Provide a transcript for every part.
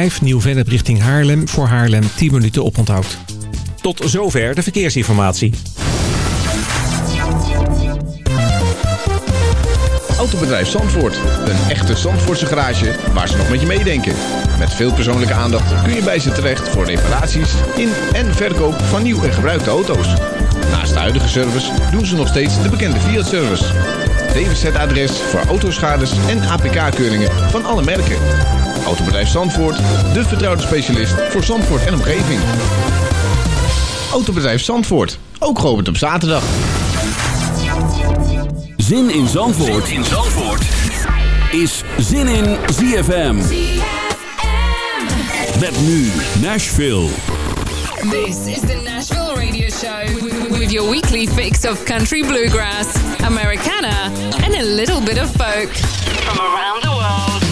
5 Nieuw-Vennep richting Haarlem. Voor Haarlem 10 minuten oponthoud. Tot zover de verkeersinformatie. Autobedrijf Zandvoort. Een echte Zandvoortse garage waar ze nog met je meedenken. Met veel persoonlijke aandacht kun je bij ze terecht voor reparaties in en verkoop van nieuw en gebruikte auto's. Naast de huidige service doen ze nog steeds de bekende Fiat-service. DWZ-adres voor autoschades en APK-keuringen van alle merken. Autobedrijf Zandvoort, de vertrouwde specialist voor Zandvoort en omgeving. Autobedrijf Zandvoort, ook geopend op zaterdag. Zin in Zandvoort, in Zandvoort. is Zin in ZFM. Met nu Nashville. This is the Nashville Radio Show with your weekly fix of country bluegrass, Americana, and a little bit of folk from around the world.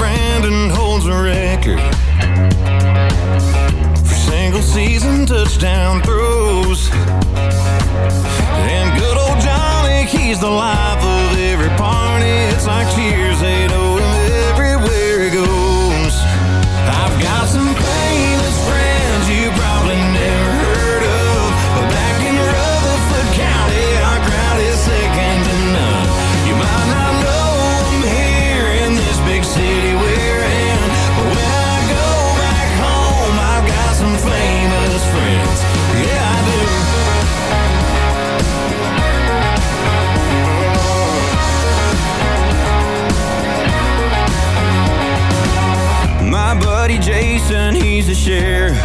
Brandon holds a record for single season touchdown throws. And good old Johnny, he's the life of every party. It's like cheers, they Jason, he's a sheriff.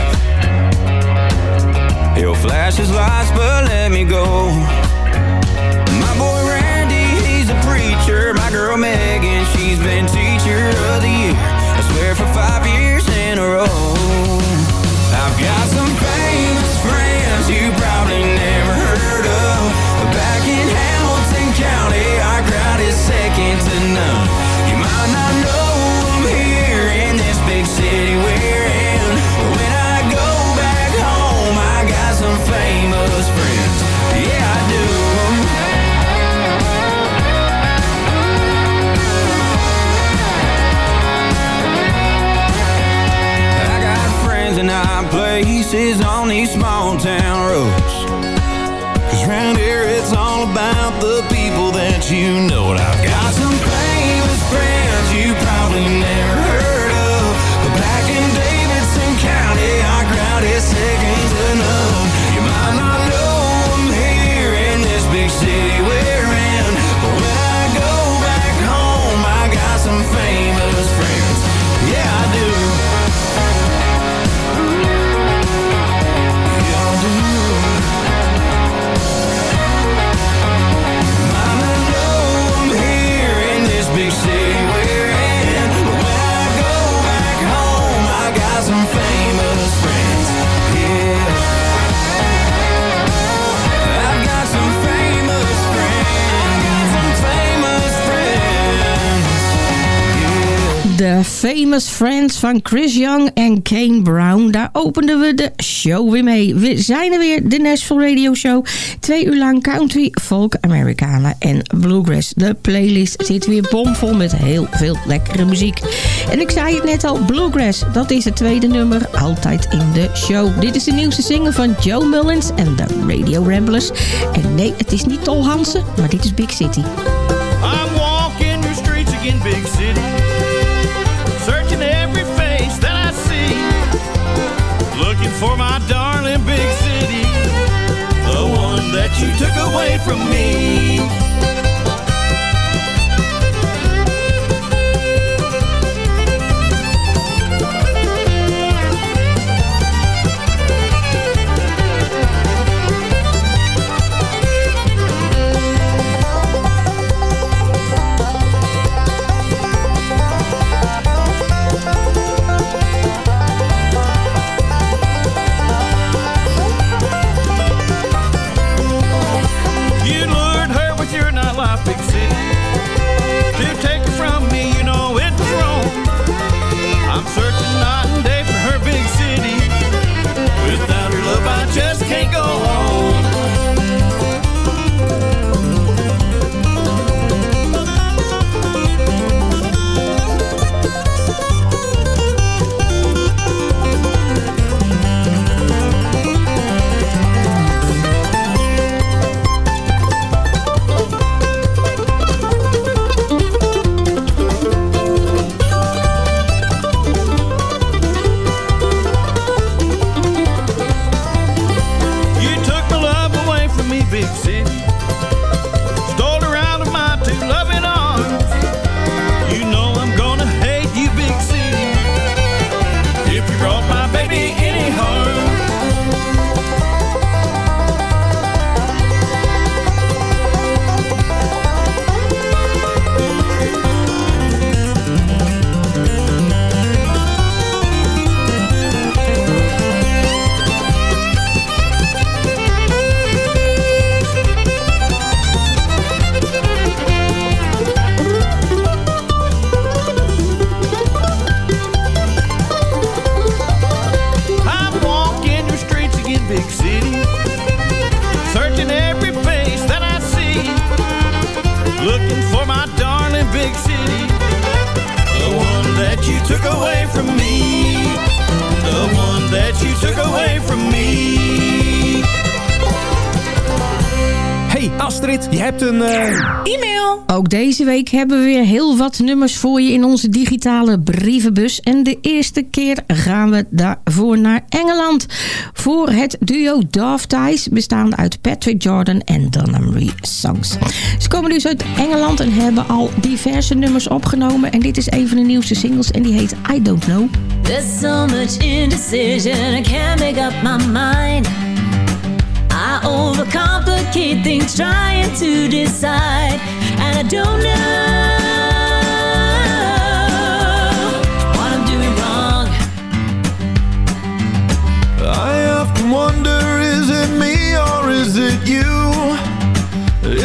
He'll flash his lights, but let me go. My boy Randy, he's a preacher. My girl Megan, she's been teacher of the year. I swear for five years in a row. I've got some famous friends you probably never places on these small town roads. Cause round here it's all about the people that you know. And I've got De Famous Friends van Chris Young en Kane Brown. Daar openden we de show weer mee. We zijn er weer, de Nashville Radio Show. Twee uur lang country, folk, Americana en bluegrass. De playlist zit weer bomvol met heel veel lekkere muziek. En ik zei het net al, bluegrass, dat is het tweede nummer altijd in de show. Dit is de nieuwste single van Joe Mullins en de Radio Ramblers. En nee, het is niet Tol Hansen, maar dit is Big City. I'm walking the streets again, big city. For my darling big city. The one that you took away from me. Deze week hebben we weer heel wat nummers voor je in onze digitale brievenbus. En de eerste keer gaan we daarvoor naar Engeland. Voor het duo Dove Ties, bestaande uit Patrick Jordan en Donna Marie Songs. Ze komen dus uit Engeland en hebben al diverse nummers opgenomen. En dit is een van de nieuwste singles en die heet I Don't Know. There's so much indecision, I can't make up my mind. I overcomplicate things trying to decide, and I don't know what I'm doing wrong. I often wonder, is it me or is it you?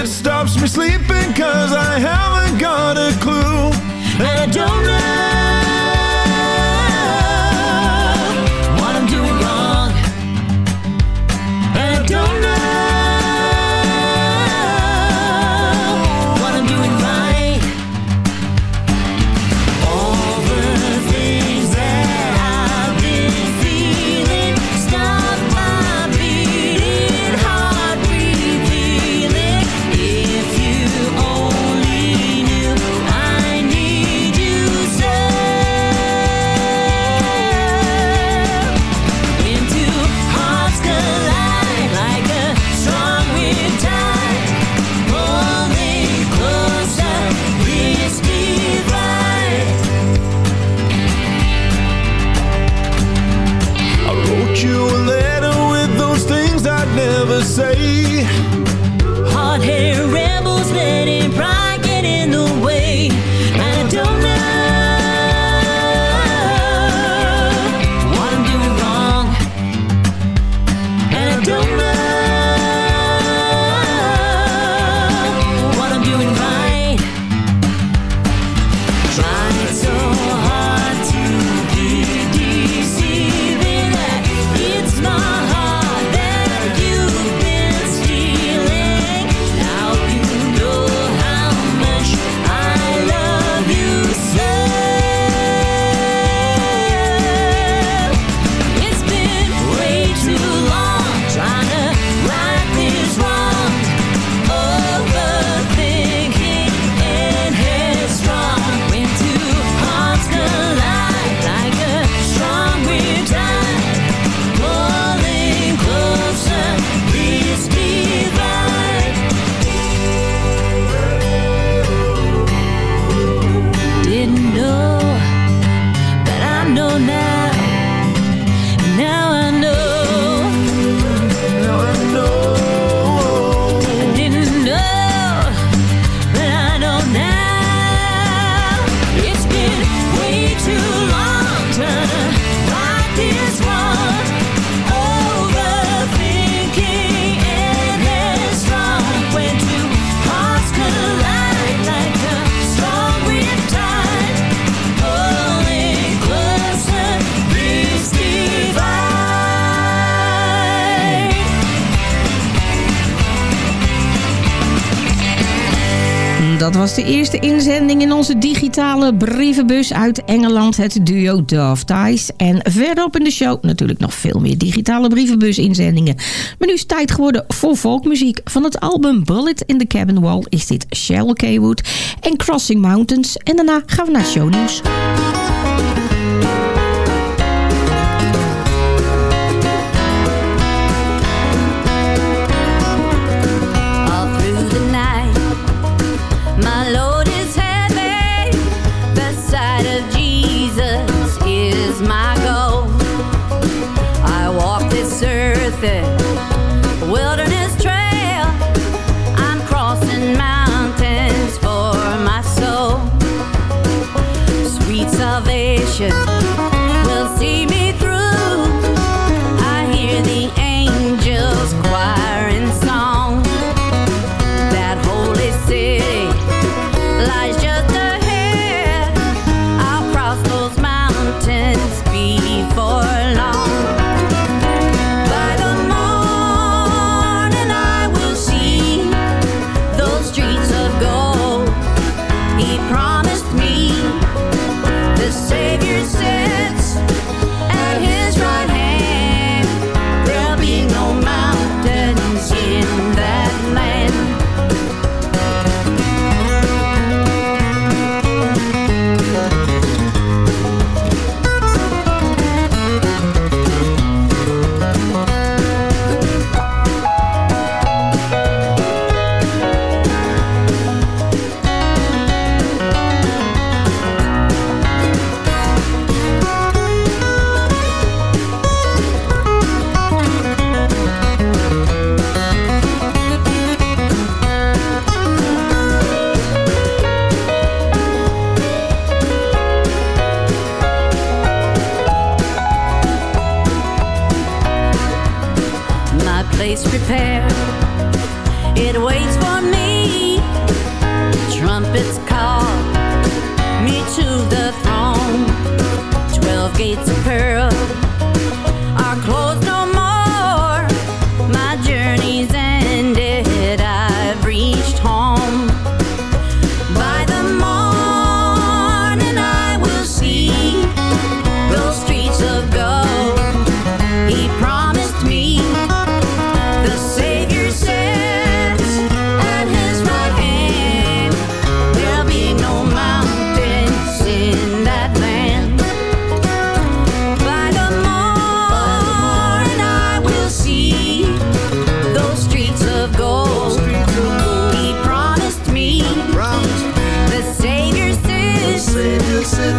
It stops me sleeping cause I haven't got a clue. And I don't know now. Now Dat was de eerste inzending in onze digitale brievenbus uit Engeland, het duo Dove Ties. En verderop in de show natuurlijk nog veel meer digitale brievenbus-inzendingen. Maar nu is het tijd geworden voor volkmuziek. Van het album Bullet in the Cabin Wall is dit Shell Kaywood en Crossing Mountains. En daarna gaan we naar shownieuws. place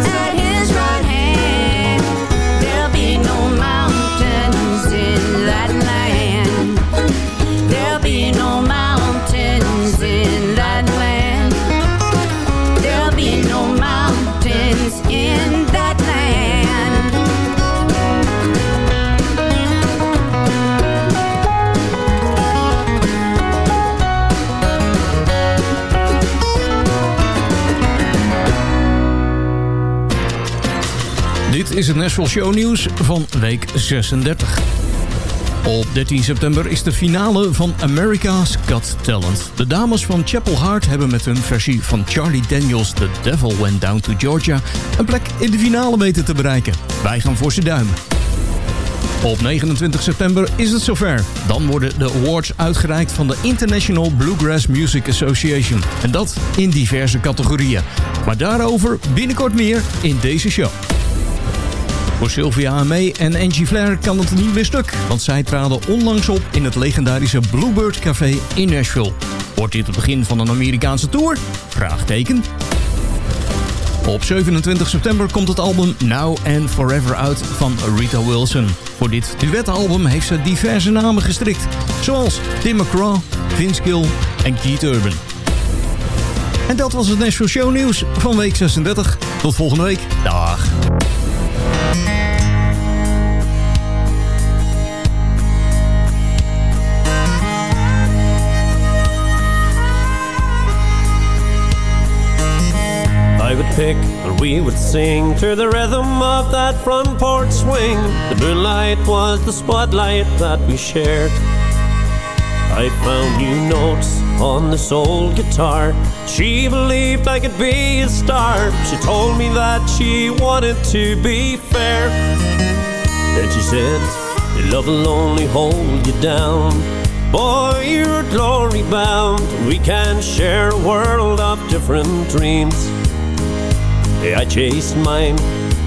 at his is het Nashville Show Nieuws van week 36. Op 13 september is de finale van America's Got Talent. De dames van Chapel Hart hebben met hun versie van Charlie Daniels' The Devil Went Down to Georgia... een plek in de finale weten te bereiken. Wij gaan voor ze duimen. Op 29 september is het zover. Dan worden de awards uitgereikt van de International Bluegrass Music Association. En dat in diverse categorieën. Maar daarover binnenkort meer in deze show. Voor Sylvia Amé en Angie Flair kan het niet meer stuk. Want zij traden onlangs op in het legendarische Bluebird Café in Nashville. Wordt dit het begin van een Amerikaanse tour? Vraagteken. Op 27 september komt het album Now and Forever uit van Rita Wilson. Voor dit duetalbum heeft ze diverse namen gestrikt. Zoals Tim McGraw, Vince Gill en Keith Urban. En dat was het Nashville Show nieuws van week 36. Tot volgende week. Dag. Pick and we would sing to the rhythm of that front porch swing. The moonlight was the spotlight that we shared. I found new notes on this old guitar. She believed I could be a star. She told me that she wanted to be fair. Then she said, Love will only hold you down. Boy, you're glory bound. We can share a world of different dreams. Yeah, I chased mine,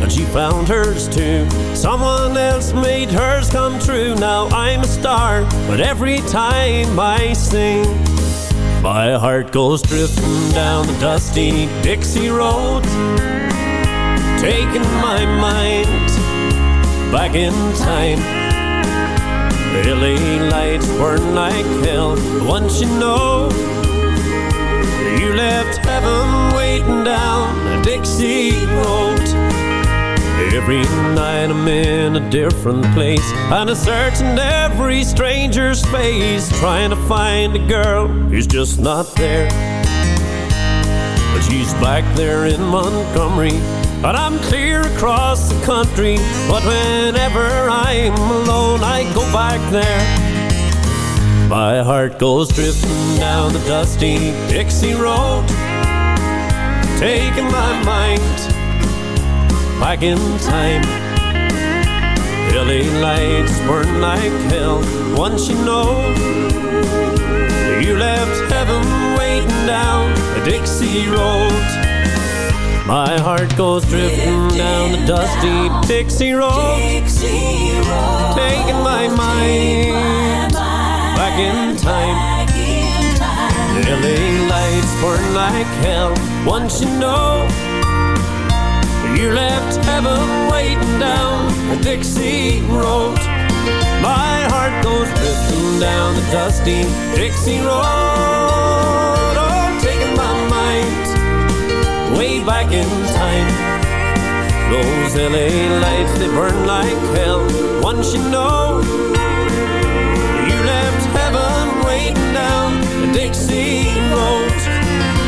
and she found hers too. Someone else made hers come true. Now I'm a star, but every time I sing, my heart goes drifting down the dusty Dixie road, taking my mind back in time. LA lights burn like hell. Once you know you left heaven waiting down Dixie road. Every night I'm in a different place, and I search in every stranger's face, trying to find a girl who's just not there. But she's back there in Montgomery, and I'm clear across the country. But whenever I'm alone, I go back there. My heart goes drifting down the dusty Dixie road, taking my mind back in time. LA lights burn like hell. Once you know, you left heaven waiting down the Dixie road. My heart goes drifting down the dusty Dixie road, taking my mind back in time. LA lights burn like hell. Once you know, you left heaven waiting down the Dixie road. My heart goes drifting down the dusty Dixie road. Oh, taking my mind way back in time. Those LA lights, they burn like hell. Once you know, Dixie Road.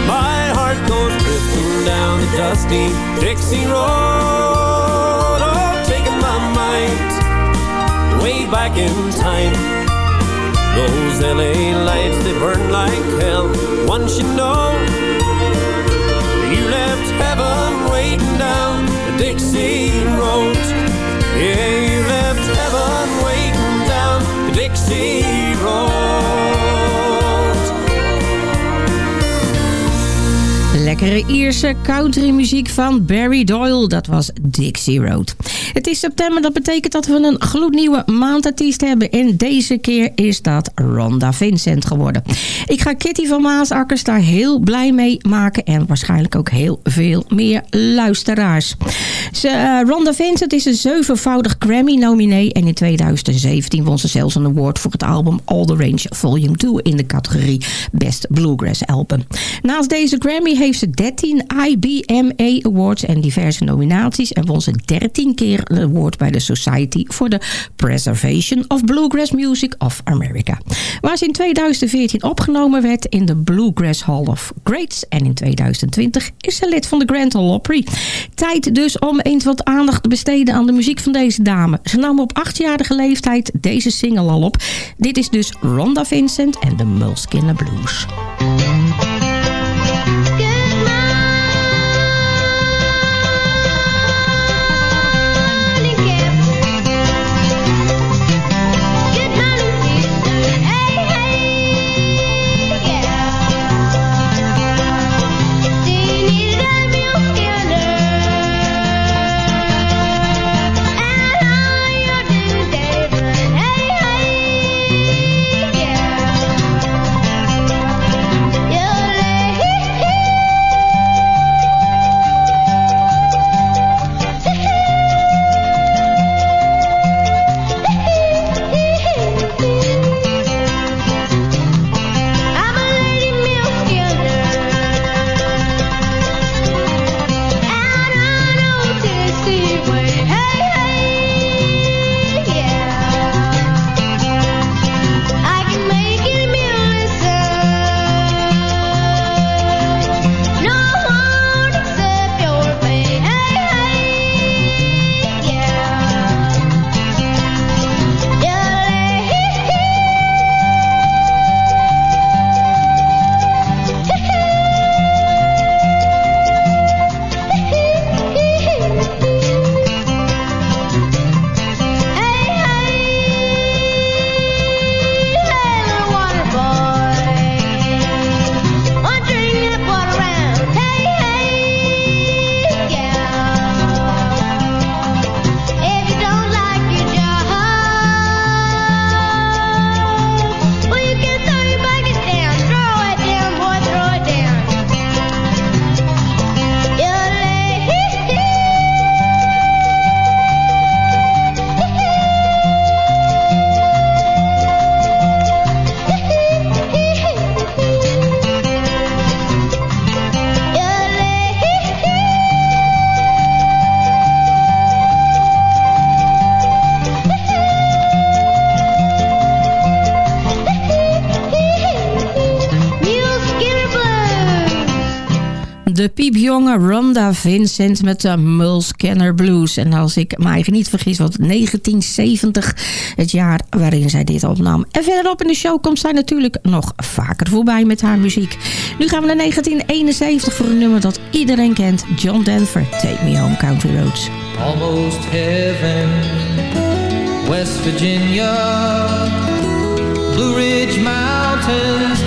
My heart goes drifting down the dusty Dixie Road. Oh, taking my mind way back in time. Those LA lights, they burn like hell. Once you know, you left heaven waiting down the Dixie Road. Yeah, you left heaven waiting down the Dixie Road. Lekkere Ierse countrymuziek van Barry Doyle. Dat was Dixie Road. Het is september, dat betekent dat we een gloednieuwe maandartiest hebben. En deze keer is dat Rhonda Vincent geworden. Ik ga Kitty van Maasakkers daar heel blij mee maken. En waarschijnlijk ook heel veel meer luisteraars. Ze, uh, Rhonda Vincent is een zevenvoudig Grammy-nominee. En in 2017 won ze zelfs een award voor het album All The Range Volume 2 in de categorie Best Bluegrass Album. Naast deze Grammy heeft ze 13 IBMA Awards en diverse nominaties. En won ze 13 keer award bij de Society for the Preservation of Bluegrass Music of America. Waar ze in 2014 opgenomen werd in de Bluegrass Hall of Greats. En in 2020 is ze lid van de Grand Ole Opry. Tijd dus om eens wat aandacht te besteden aan de muziek van deze dame. Ze nam op achtjarige leeftijd deze single al op. Dit is dus Rhonda Vincent en de Mulskinner Blues. Piepjonge Rhonda Vincent met de Mulscanner Blues. En als ik eigen niet vergis, was 1970 het jaar waarin zij dit opnam. En verderop in de show komt zij natuurlijk nog vaker voorbij met haar muziek. Nu gaan we naar 1971 voor een nummer dat iedereen kent. John Denver, Take Me Home Country Roads. Almost heaven, West Virginia, Blue Ridge Mountains,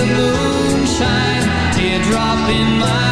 the moonshine, teardrop in my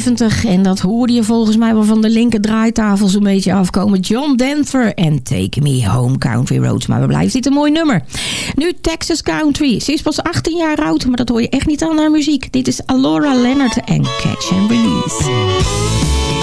70. En dat hoorde je volgens mij wel van de linker draaitafel zo'n beetje afkomen. John Denver en Take Me Home Country Roads. Maar we blijven dit een mooi nummer. Nu Texas Country. Ze is pas 18 jaar oud, maar dat hoor je echt niet aan haar muziek. Dit is Alora Leonard en Catch and Release.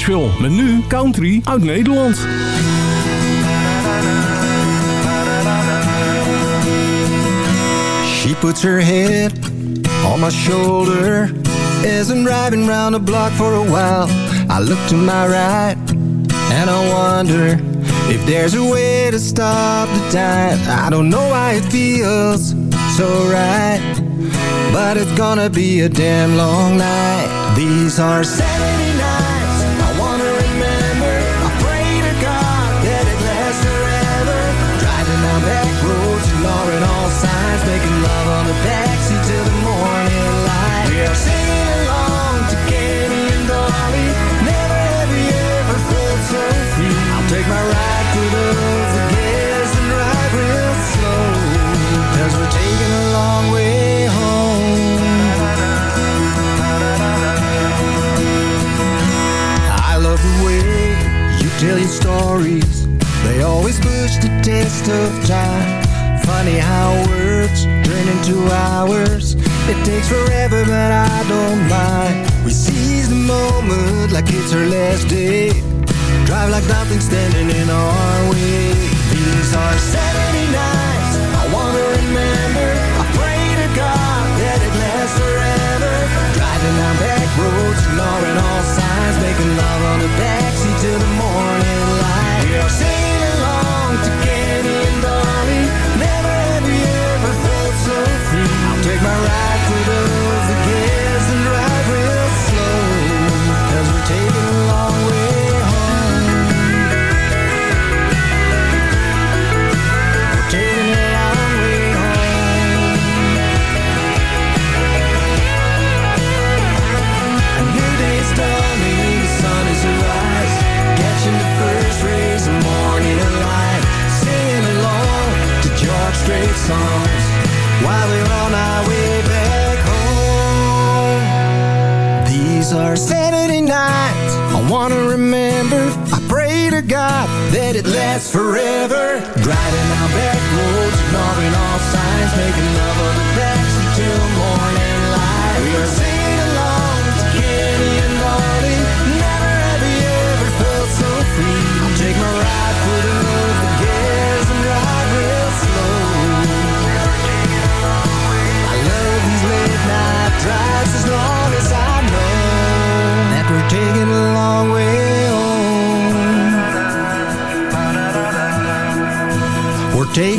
Nashville. Met nu country uit Nederland. She puts her head on my shoulder As I'm driving round the block for a while I look to my right and I wonder If there's a way to stop the time I don't know why it feels so right But it's gonna be a damn long night These are 70 making love on the backseat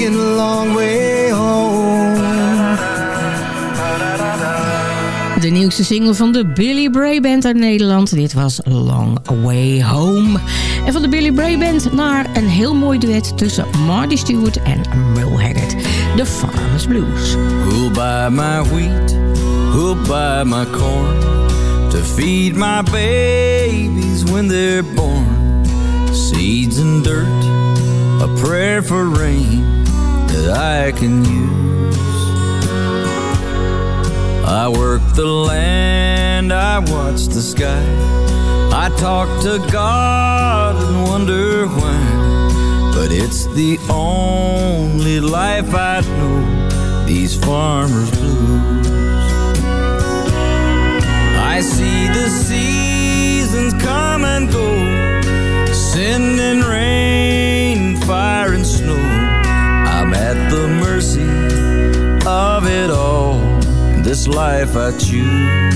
taking a long way home. De nieuwste single van de Billy Bray Band uit Nederland. Dit was Long Way Home. En van de Billy Bray Band naar een heel mooi duet tussen Marty Stewart en Merle Haggard. The Farmer's Blues. Who'll buy my wheat? Who'll buy my corn? To feed my babies when they're born. Seeds and dirt, a prayer for rain that I can use. I work the land, I watch the sky. I talk to God and wonder why. But it's the only life I know, these farmers' blues. I see the seasons come and go, of it all, in this life I choose.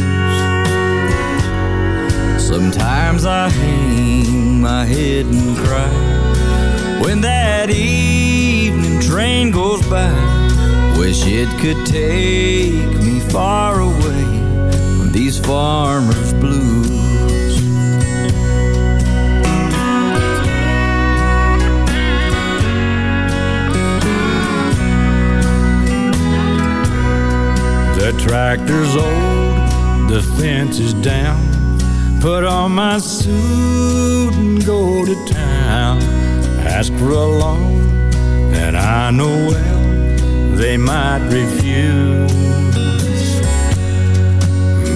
Sometimes I hang my head and cry when that evening train goes by. Wish it could take me far away from these farmers' blues. Tractor's old, the fence is down. Put on my suit and go to town. Ask for a loan that I know well they might refuse.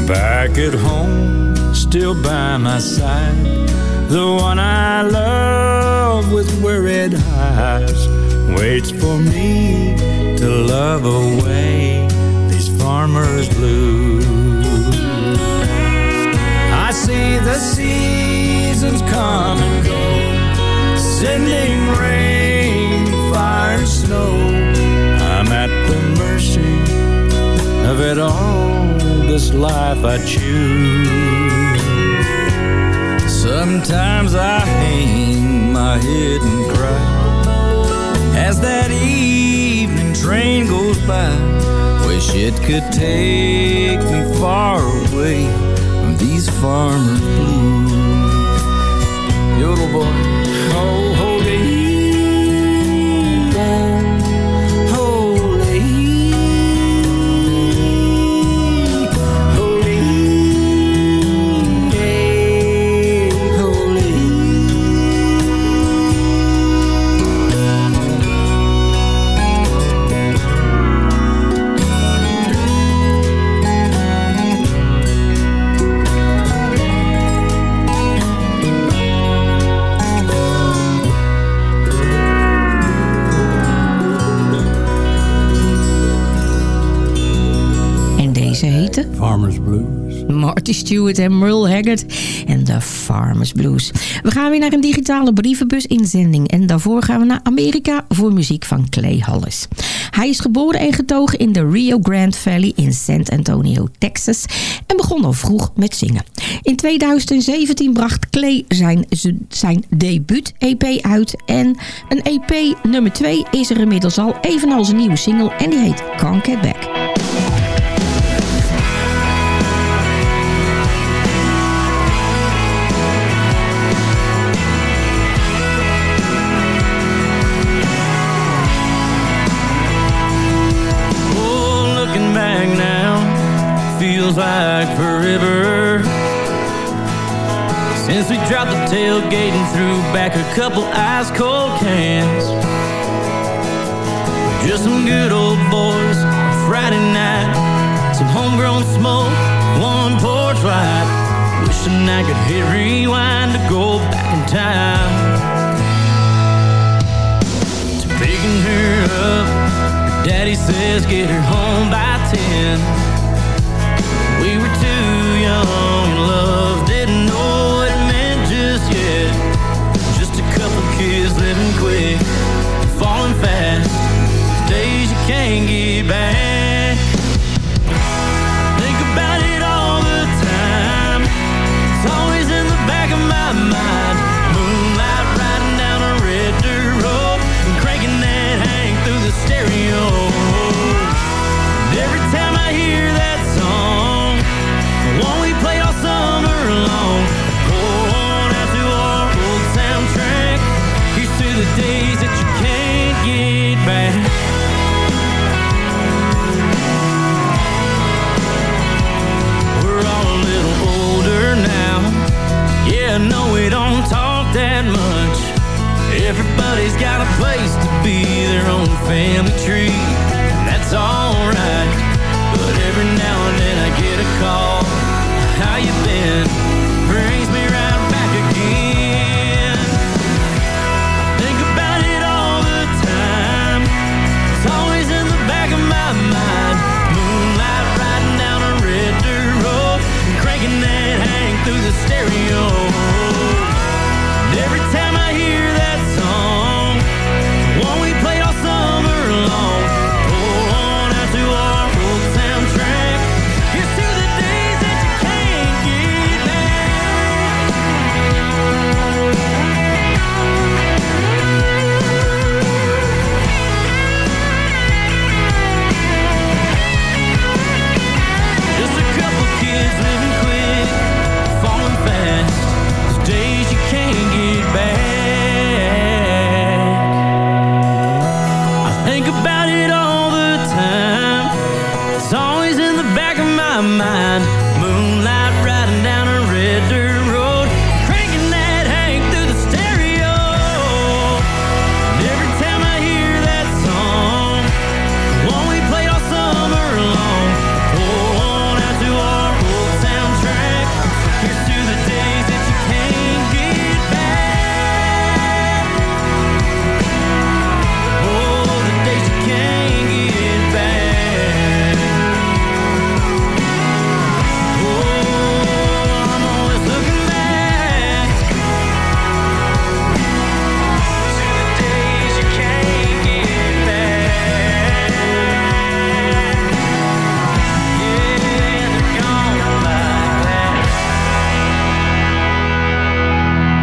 Back at home, still by my side, the one I love with worried eyes waits for me to love away farmers' blues. I see the seasons come and go, sending rain, fire, and snow. I'm at the mercy of it all, this life I choose. Sometimes I hang my head and cry as that evening train goes by. Wish it could take me far away from these farmers' blues. Yodel boy, Marty Stewart en Merle Haggard en de Farmers Blues. We gaan weer naar een digitale brievenbus-inzending. En daarvoor gaan we naar Amerika voor muziek van Clay Hollis. Hij is geboren en getogen in de Rio Grande Valley in San Antonio, Texas. En begon al vroeg met zingen. In 2017 bracht Clay zijn, zijn debuut-EP uit. En een EP nummer 2 is er inmiddels al, evenals een nieuwe single. En die heet Can't Get Back. Tailgate threw back a couple ice cold cans. Just some good old boys, Friday night. Some homegrown smoke, one porch light. Wishing I could hit rewind to go back in time. To picking her up Daddy says get her home by ten. We were too young and love Everybody's got a place to be, their own family tree.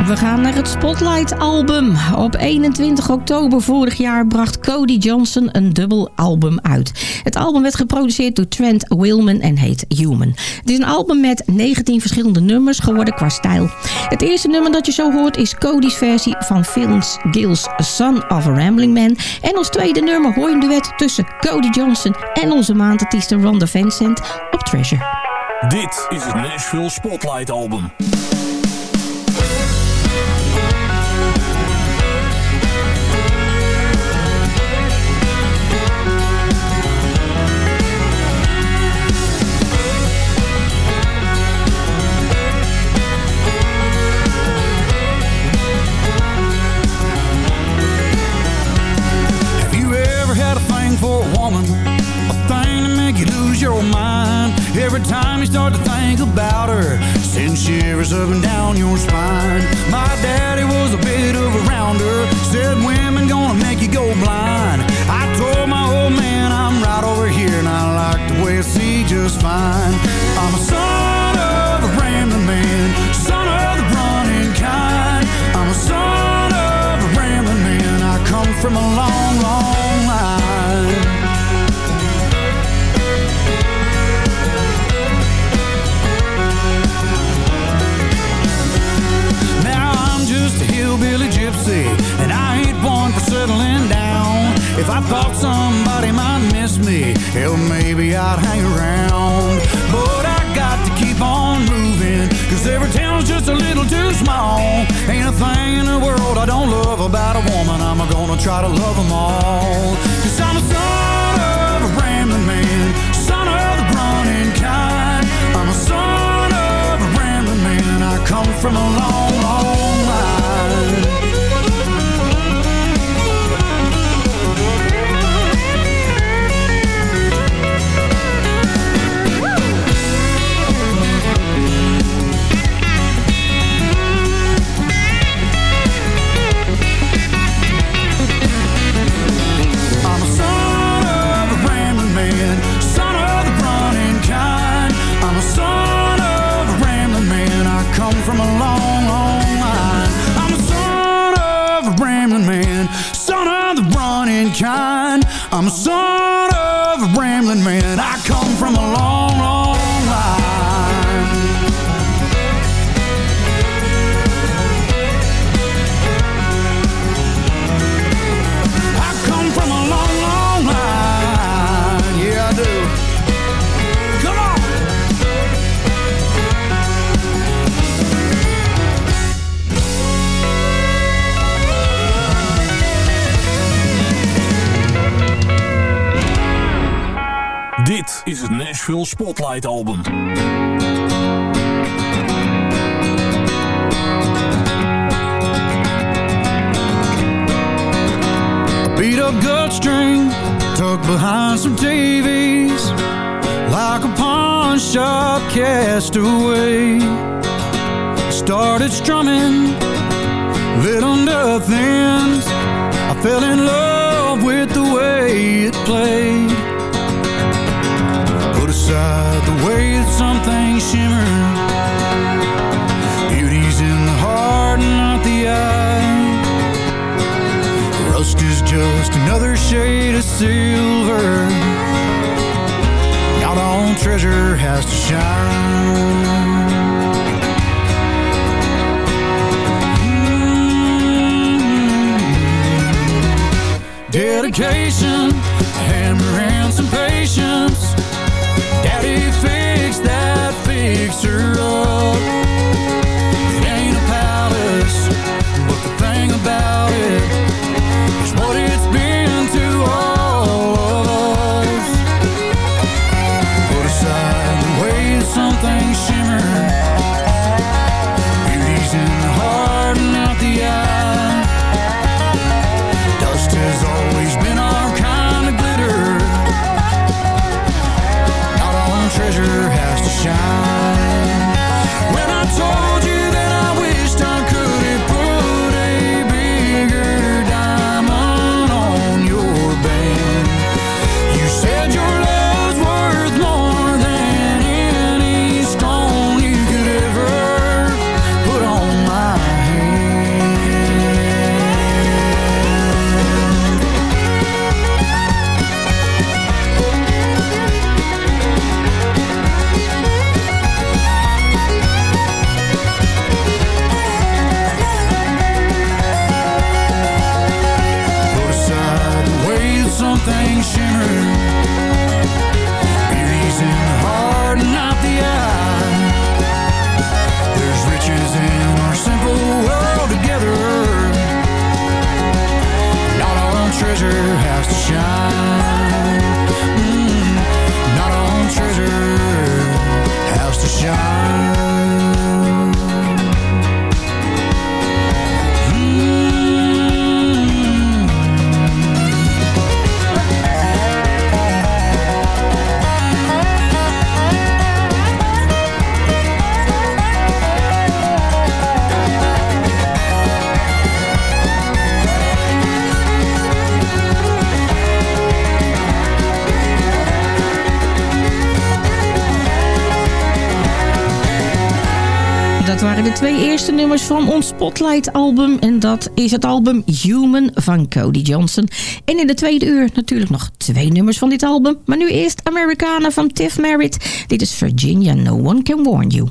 We gaan naar het Spotlight album. Op 21 oktober vorig jaar bracht Cody Johnson een dubbel album uit. Het album werd geproduceerd door Trent Wilman en heet Human. Het is een album met 19 verschillende nummers geworden qua stijl. Het eerste nummer dat je zo hoort is Cody's versie van Phil's Gill's Son of a Rambling Man. En als tweede nummer hoor je een duet tussen Cody Johnson en onze maandartieste Ronda Vincent op Treasure. Dit is het Nashville Spotlight Album. I'd hang around. But I got to keep on moving, cause every town's just a little too small. Ain't a thing in the world I don't love about a woman, I'm gonna try to love them all. Spotlight Album. Beat up gut string, tucked behind some TVs, like a pawn shop castaway. Started strumming little nothings. I fell in just another shade of silver. Not all treasure has to shine. Dedication, hammer some patience. Daddy fixed that fixer up. twee eerste nummers van ons Spotlight-album. En dat is het album Human van Cody Johnson. En in de tweede uur natuurlijk nog twee nummers van dit album. Maar nu eerst Americana van Tiff Merritt. Dit is Virginia, No One Can Warn You.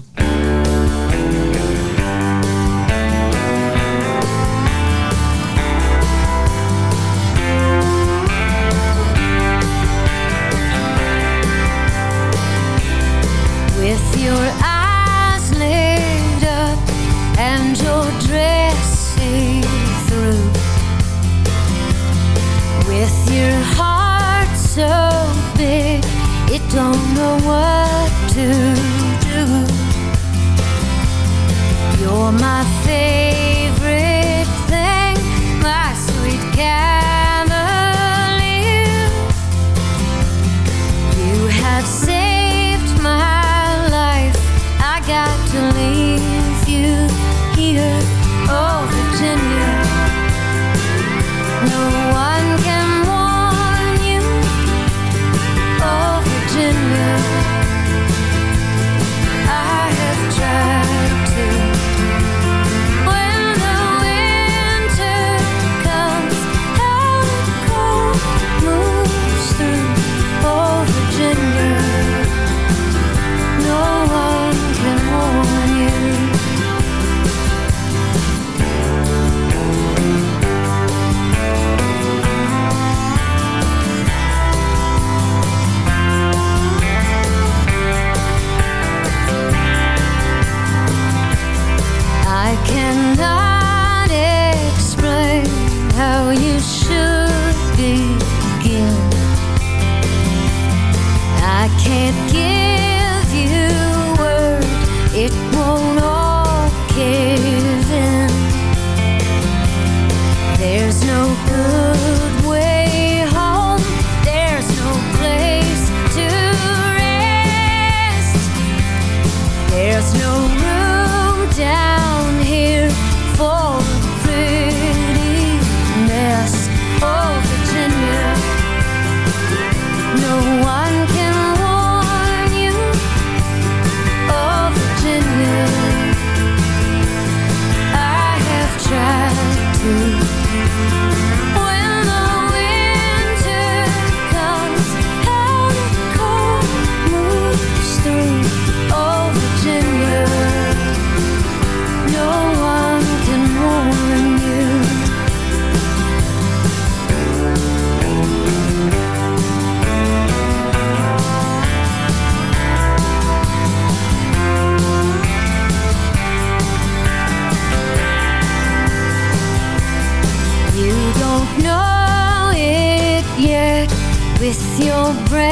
my face.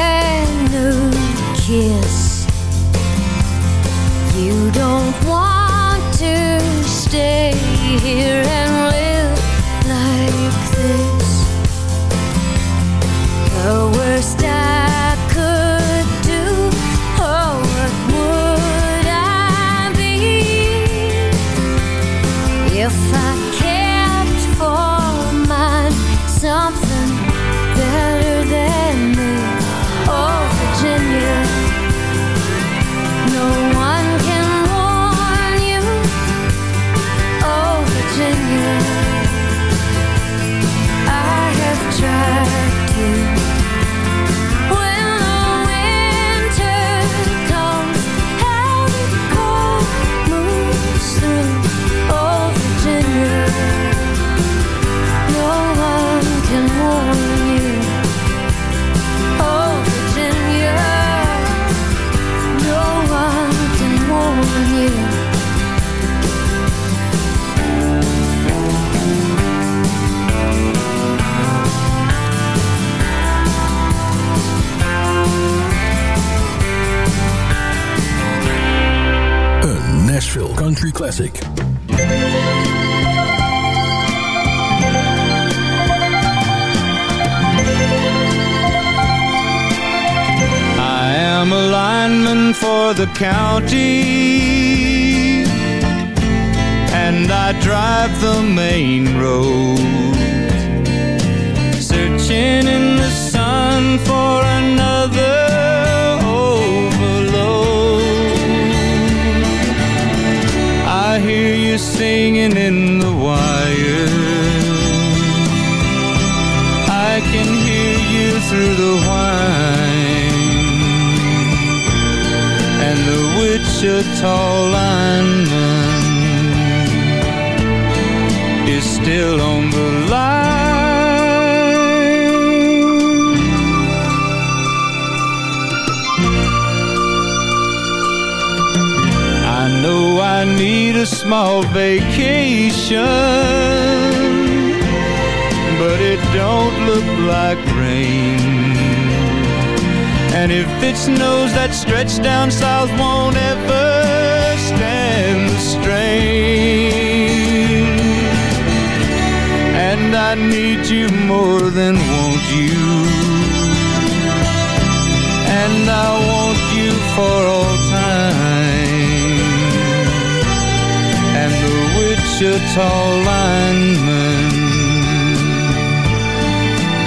brand new kiss. You don't want to stay here. Classic. I am a lineman for the county And I drive the main road Searching in the sun for another singing in the wire. I can hear you through the whine. And the Wichita lineman is still on the line. A small vacation, but it don't look like rain. And if it snows, that stretch down south won't ever stand the strain. And I need you more than want you. And I want you for all Wichita lineman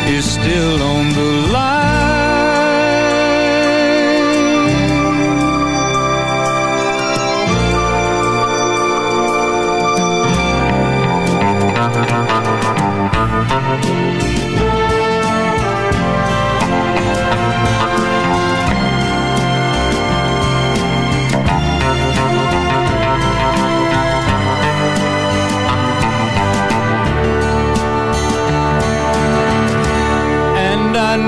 is still on the line.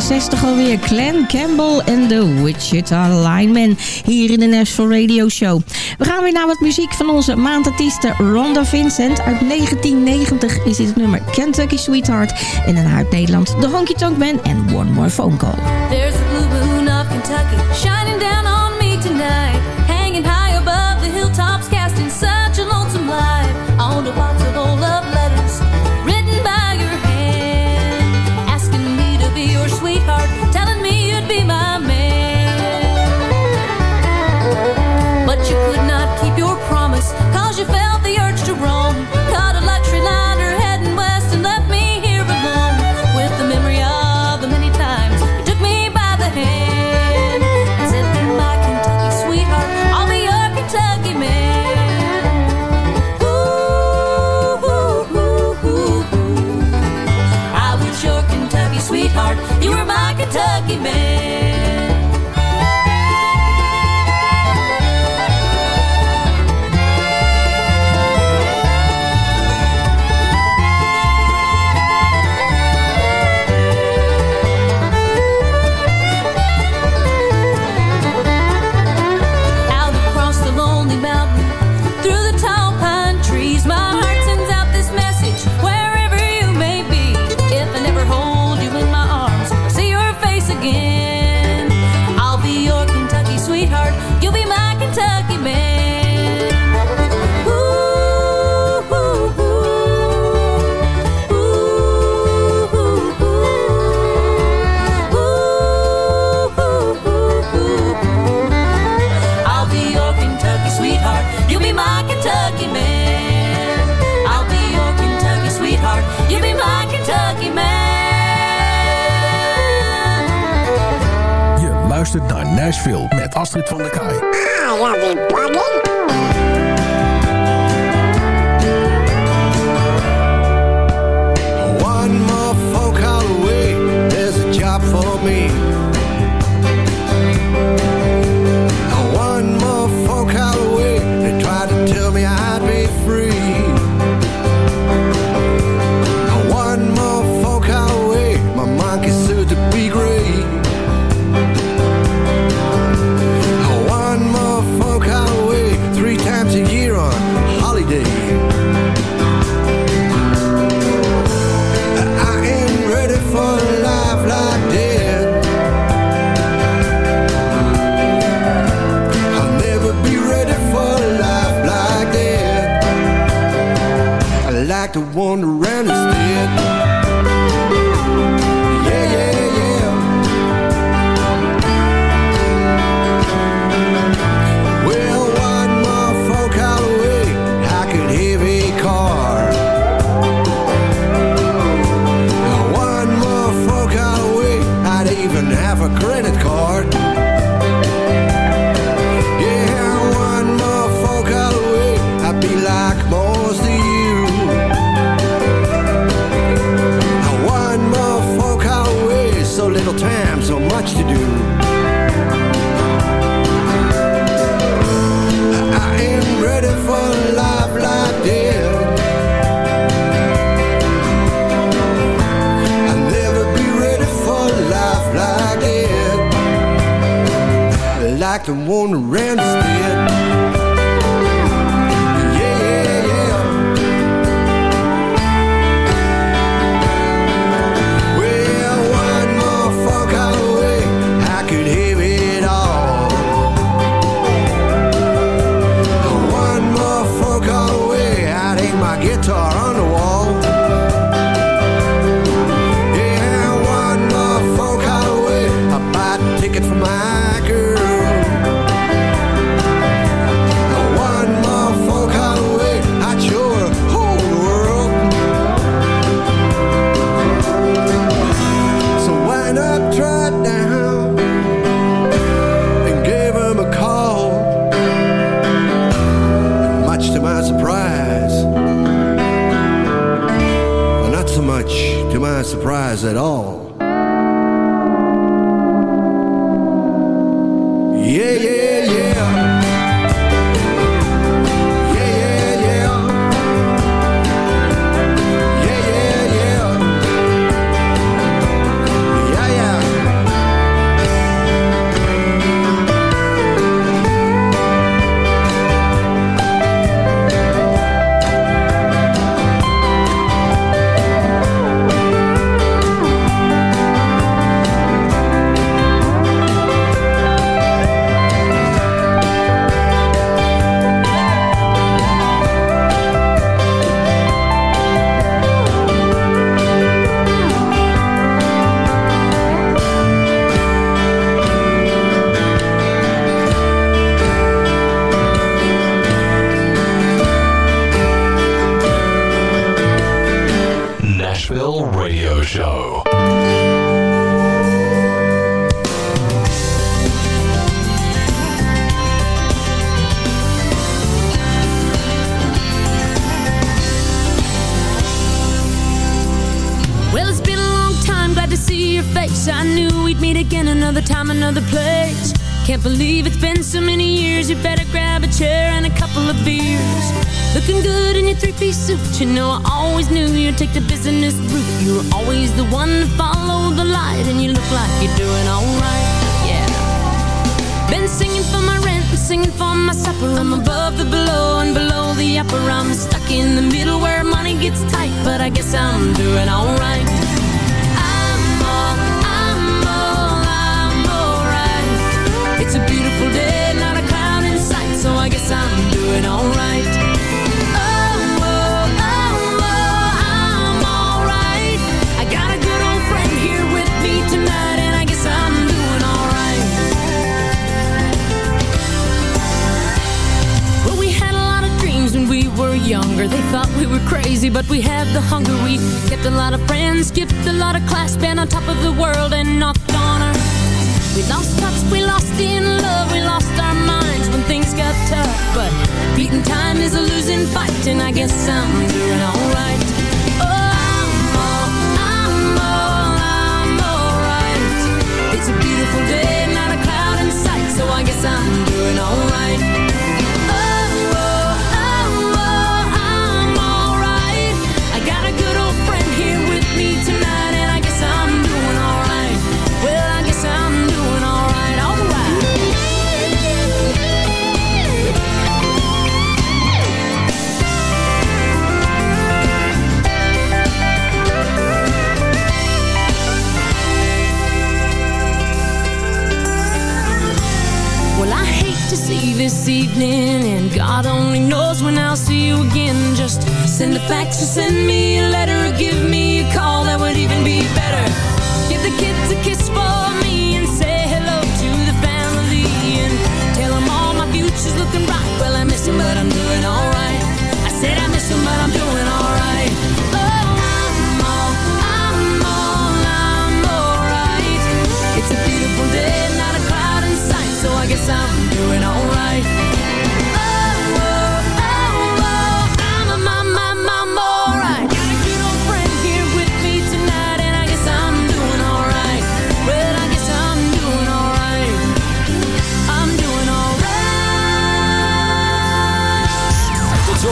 ...1968 alweer. Clan Campbell en de Wichita Linemen. Hier in de Nashville Radio Show. We gaan weer naar wat muziek van onze maandartieste Rhonda Vincent. Uit 1990 is dit het nummer Kentucky Sweetheart. En dan uit Nederland de Honky Tonk Band en One More Phone Call. There's a blue moon of Kentucky shining down on me tonight. Hanging high above the hilltops, casting such a lonesome light Je luistert naar Nashville met Astrid van der Kaai. One more phone call away, there's a job for me. have a grin world and knocked on her. We lost touch, we lost in love, we lost our minds when things got tough. But beating time is a losing fight, and I guess I'm doing alright. Oh, I'm all, I'm all, I'm alright. It's a beautiful day, not a cloud in sight, so I guess I'm doing alright. me this evening And God only knows when I'll see you again Just send a fax or send me a letter Or give me a call, that would even be better Give the kids a kiss for me And say hello to the family And tell them all my future's looking bright. Well, I miss them, but I'm doing alright